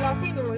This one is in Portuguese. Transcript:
flauta e.